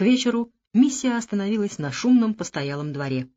К вечеру миссия остановилась на шумном постоялом дворе.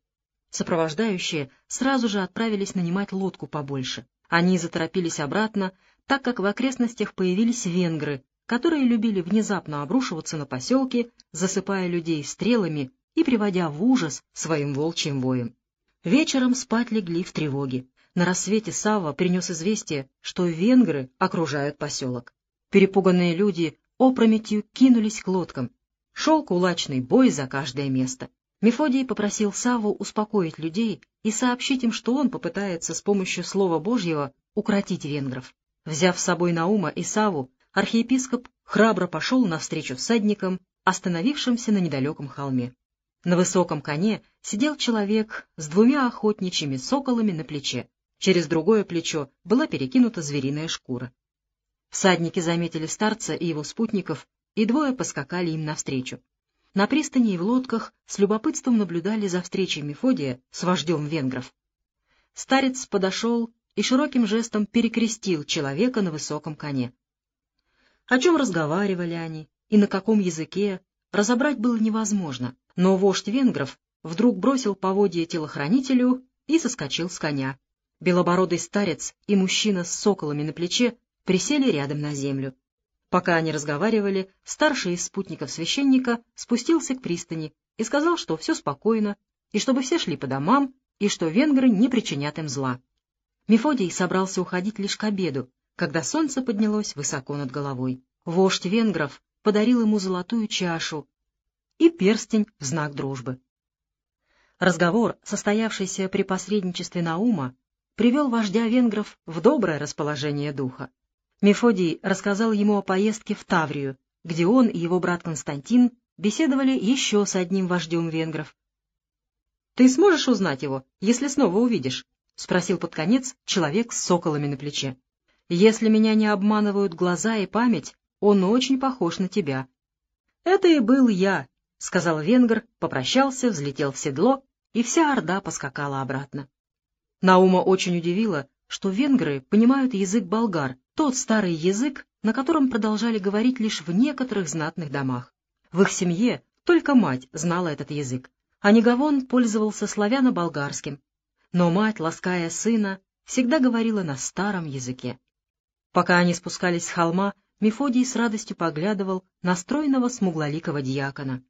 Сопровождающие сразу же отправились нанимать лодку побольше. Они заторопились обратно, так как в окрестностях появились венгры, которые любили внезапно обрушиваться на поселки, засыпая людей стрелами и приводя в ужас своим волчьим воем. Вечером спать легли в тревоге. На рассвете Савва принес известие, что венгры окружают поселок. Перепуганные люди опрометью кинулись к лодкам. Шел кулачный бой за каждое место. Мефодий попросил Савву успокоить людей и сообщить им, что он попытается с помощью Слова Божьего укротить венгров. Взяв с собой Наума и Саву, архиепископ храбро пошел навстречу всадникам, остановившимся на недалеком холме. На высоком коне сидел человек с двумя охотничьими соколами на плече. Через другое плечо была перекинута звериная шкура. Всадники заметили старца и его спутников, и двое поскакали им навстречу. На пристани и в лодках с любопытством наблюдали за встречей Мефодия с вождем венгров. Старец подошел и широким жестом перекрестил человека на высоком коне. О чем разговаривали они и на каком языке, разобрать было невозможно, но вождь венгров вдруг бросил поводье телохранителю и соскочил с коня. Белобородый старец и мужчина с соколами на плече присели рядом на землю. Пока они разговаривали, старший из спутников священника спустился к пристани и сказал, что все спокойно, и чтобы все шли по домам, и что венгры не причинят им зла. Мефодий собрался уходить лишь к обеду, когда солнце поднялось высоко над головой. Вождь венгров подарил ему золотую чашу и перстень в знак дружбы. Разговор, состоявшийся при посредничестве Наума, привел вождя венгров в доброе расположение духа. Мефодий рассказал ему о поездке в Таврию, где он и его брат Константин беседовали еще с одним вождем венгров. — Ты сможешь узнать его, если снова увидишь? — спросил под конец человек с соколами на плече. — Если меня не обманывают глаза и память, он очень похож на тебя. — Это и был я, — сказал венгр, попрощался, взлетел в седло, и вся орда поскакала обратно. Наума очень удивило, что венгры понимают язык болгар, тот старый язык, на котором продолжали говорить лишь в некоторых знатных домах. В их семье только мать знала этот язык, а Негавон пользовался славяно-болгарским. Но мать, лаская сына, всегда говорила на старом языке. Пока они спускались с холма, Мефодий с радостью поглядывал на стройного смуглоликого дьякона.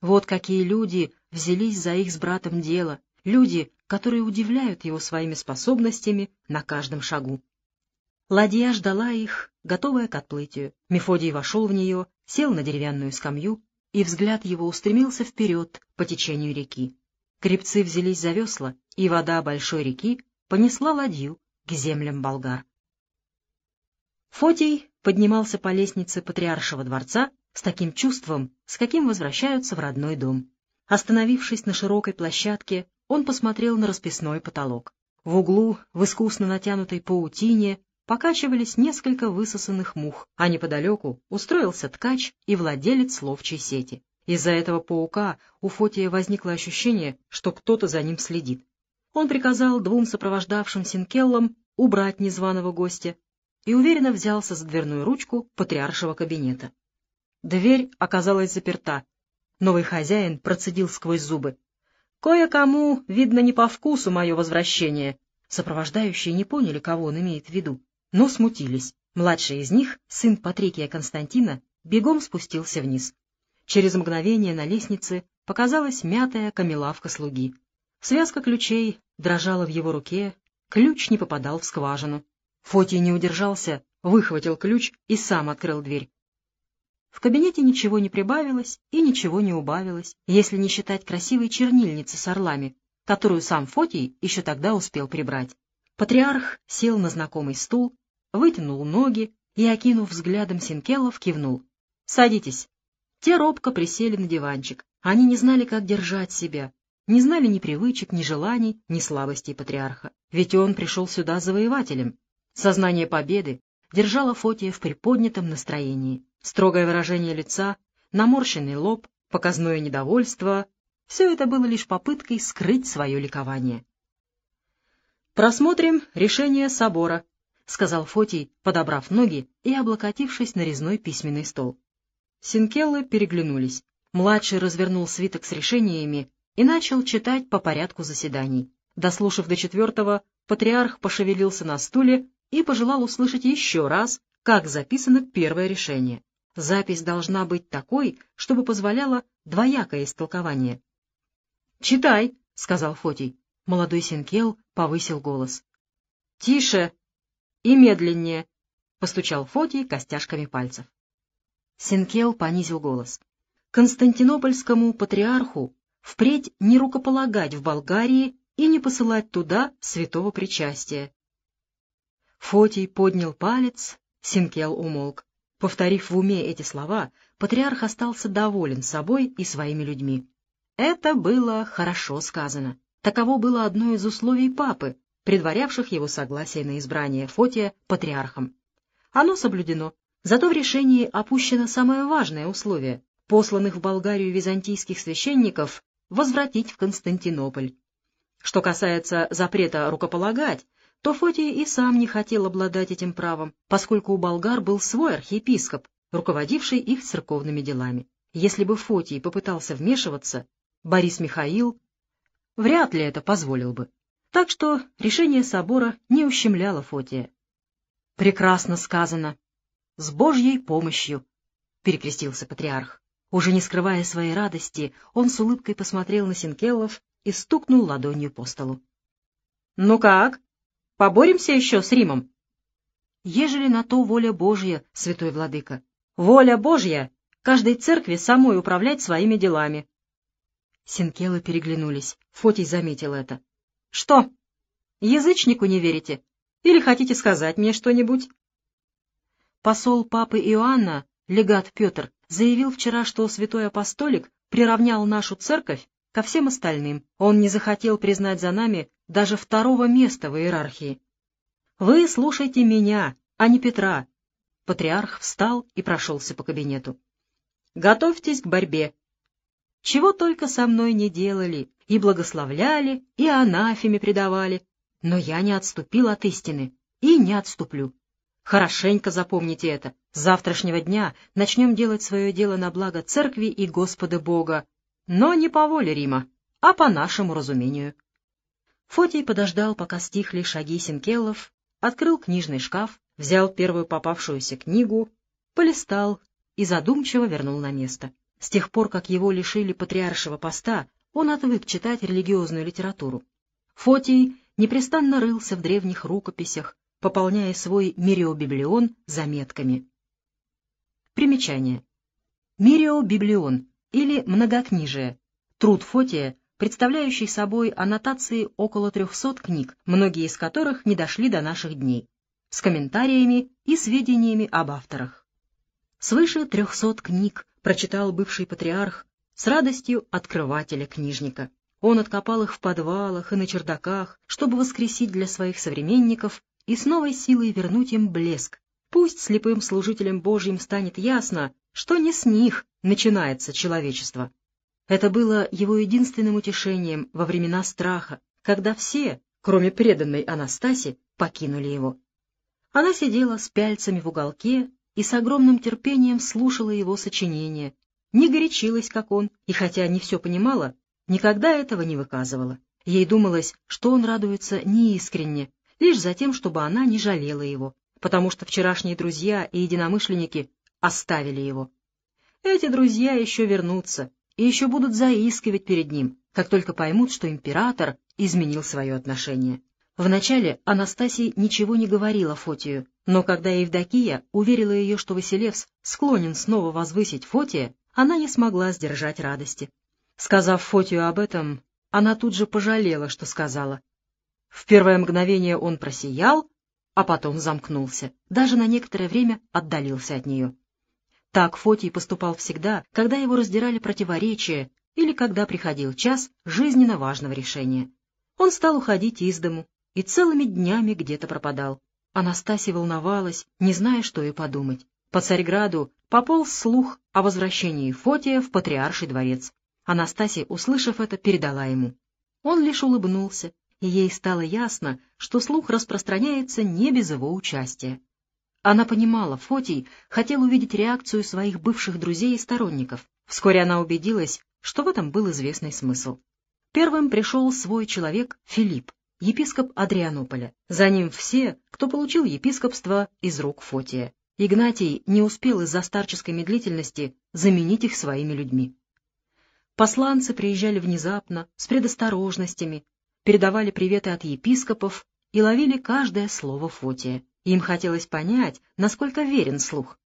Вот какие люди взялись за их с братом дело, люди, которые удивляют его своими способностями на каждом шагу. Ладья ждала их, готовая к отплытию. Мефодий вошел в нее, сел на деревянную скамью, и взгляд его устремился вперед по течению реки. Крепцы взялись за весла, и вода большой реки понесла ладью к землям болгар. Фотий поднимался по лестнице патриаршего дворца с таким чувством, с каким возвращаются в родной дом. Остановившись на широкой площадке, он посмотрел на расписной потолок. В углу, в искусно натянутой паутине, покачивались несколько высосанных мух, а неподалеку устроился ткач и владелец ловчей сети. Из-за этого паука у Фотия возникло ощущение, что кто-то за ним следит. Он приказал двум сопровождавшим Синкеллам убрать незваного гостя и уверенно взялся за дверную ручку патриаршего кабинета. Дверь оказалась заперта. Новый хозяин процедил сквозь зубы. Кое-кому, видно, не по вкусу мое возвращение. Сопровождающие не поняли, кого он имеет в виду, но смутились. Младший из них, сын Патрикия Константина, бегом спустился вниз. Через мгновение на лестнице показалась мятая камелавка слуги. Связка ключей дрожала в его руке, ключ не попадал в скважину. Фотий не удержался, выхватил ключ и сам открыл дверь. В кабинете ничего не прибавилось и ничего не убавилось, если не считать красивой чернильницы с орлами, которую сам Фотий еще тогда успел прибрать. Патриарх сел на знакомый стул, вытянул ноги и, окинув взглядом Синкелов, кивнул. «Садитесь». Те робко присели на диванчик. Они не знали, как держать себя, не знали ни привычек, ни желаний, ни слабостей патриарха. Ведь он пришел сюда завоевателем. Сознание победы держало Фотия в приподнятом настроении. Строгое выражение лица, наморщенный лоб, показное недовольство — все это было лишь попыткой скрыть свое ликование. «Просмотрим решение собора», — сказал Фотий, подобрав ноги и облокотившись на резной письменный стол. Синкеллы переглянулись. Младший развернул свиток с решениями и начал читать по порядку заседаний. Дослушав до четвертого, патриарх пошевелился на стуле и пожелал услышать еще раз, как записано первое решение. Запись должна быть такой, чтобы позволяла двоякое истолкование. «Читай», — сказал Фотий. Молодой Синкел повысил голос. «Тише и медленнее», — постучал Фотий костяшками пальцев. Синкел понизил голос. «Константинопольскому патриарху впредь не рукополагать в Болгарии и не посылать туда святого причастия». Фотий поднял палец, Синкел умолк. Повторив в уме эти слова, патриарх остался доволен собой и своими людьми. Это было хорошо сказано. Таково было одно из условий папы, предварявших его согласие на избрание Фотия патриархом. Оно соблюдено, зато в решении опущено самое важное условие — посланных в Болгарию византийских священников возвратить в Константинополь. Что касается запрета рукополагать, то Фотий и сам не хотел обладать этим правом, поскольку у болгар был свой архиепископ, руководивший их церковными делами. Если бы Фотий попытался вмешиваться, Борис Михаил вряд ли это позволил бы. Так что решение собора не ущемляло Фотия. «Прекрасно сказано. С Божьей помощью», — перекрестился патриарх. Уже не скрывая своей радости, он с улыбкой посмотрел на Синкелов и стукнул ладонью по столу. «Ну как?» Поборемся еще с Римом? Ежели на то воля Божья, святой владыка. Воля Божья каждой церкви самой управлять своими делами. Синкелы переглянулись. Фотий заметил это. — Что, язычнику не верите? Или хотите сказать мне что-нибудь? Посол папы Иоанна, легат Петр, заявил вчера, что святой апостолик приравнял нашу церковь ко всем остальным. Он не захотел признать за нами даже второго места в иерархии. Вы слушайте меня, а не Петра. Патриарх встал и прошелся по кабинету. Готовьтесь к борьбе. Чего только со мной не делали, и благословляли, и анафеме предавали, но я не отступил от истины и не отступлю. Хорошенько запомните это. С завтрашнего дня начнем делать свое дело на благо церкви и Господа Бога, но не по воле Рима, а по нашему разумению. Фотий подождал, пока стихли шаги Синкелов, открыл книжный шкаф, взял первую попавшуюся книгу, полистал и задумчиво вернул на место. С тех пор, как его лишили патриаршего поста, он отвык читать религиозную литературу. Фотий непрестанно рылся в древних рукописях, пополняя свой мириобиблион заметками. Примечание. Мириобиблион или многокнижие, труд Фотия, представляющий собой аннотации около 300 книг, многие из которых не дошли до наших дней, с комментариями и сведениями об авторах. Свыше 300 книг прочитал бывший патриарх с радостью открывателя-книжника. Он откопал их в подвалах и на чердаках, чтобы воскресить для своих современников и с новой силой вернуть им блеск. Пусть слепым служителям Божьим станет ясно, что не с них начинается человечество. Это было его единственным утешением во времена страха, когда все, кроме преданной Анастаси, покинули его. Она сидела с пяльцами в уголке и с огромным терпением слушала его сочинения, не горячилась, как он, и хотя не все понимала, никогда этого не выказывала. Ей думалось, что он радуется неискренне, лишь за тем, чтобы она не жалела его, потому что вчерашние друзья и единомышленники оставили его. Эти друзья еще вернутся и еще будут заискивать перед ним, как только поймут, что император изменил свое отношение. Вначале Анастасий ничего не говорила Фотию, но когда Евдокия уверила ее, что Василевс склонен снова возвысить Фотия, она не смогла сдержать радости. Сказав Фотию об этом, она тут же пожалела, что сказала. В первое мгновение он просиял, а потом замкнулся, даже на некоторое время отдалился от нее. Так Фотий поступал всегда, когда его раздирали противоречия или когда приходил час жизненно важного решения. Он стал уходить из дому и целыми днями где-то пропадал. Анастасия волновалась, не зная, что и подумать. По Царьграду пополз слух о возвращении Фотия в Патриарший дворец. Анастасия, услышав это, передала ему. Он лишь улыбнулся, и ей стало ясно, что слух распространяется не без его участия. Она понимала, Фотий хотел увидеть реакцию своих бывших друзей и сторонников. Вскоре она убедилась, что в этом был известный смысл. Первым пришел свой человек Филипп, епископ Адрианополя. За ним все, кто получил епископство из рук Фотия. Игнатий не успел из-за старческой медлительности заменить их своими людьми. Посланцы приезжали внезапно, с предосторожностями, передавали приветы от епископов и ловили каждое слово Фотия. Им хотелось понять, насколько верен слух.